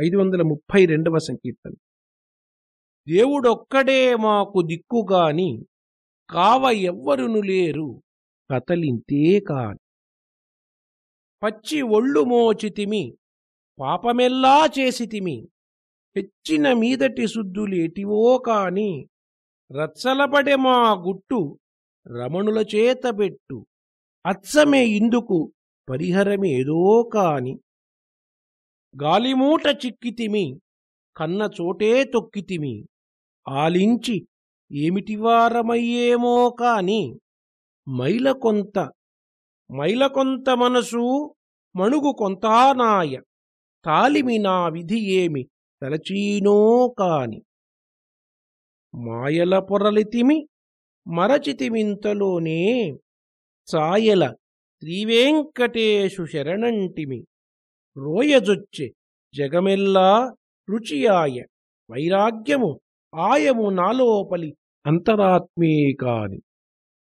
ఐదు వందల ముప్పై రెండవ సంకీర్తన. దేవుడొక్కడే మాకు దిక్కుగాని కావ ఎవ్వరును లేరు కతలింతే కాని. పచ్చి ఒళ్ళు మోచితిమి పాపమెల్లా చేసితిమి హెచ్చిన మీదటి శుద్ధులేటివో కాని రచ్చలపడే మా గుట్టు రమణుల చేతబెట్టు అచ్చమే ఇందుకు పరిహరమేదో కాని. గాలిమూట చిక్కితిమి కన్న చోటే తొక్కితిమి. ఆలించి ఏమిటివారమయ్యేమో కాని మైల కొంత మైల కొంత మనసు మణుగు కొంతానాయ తాలిమి నా విధి ఏమి తలచీనో కాని. మాయల పొరలితిమి మరచితిమింతలోనే సాయల శ్రీవేంకటేశు శరణంటిమి. రోయజొచ్చి. జగమెల్లా రుచియాయ. వైరాగ్యము ఆయము నాలోపలి అంతరాత్మీకాని.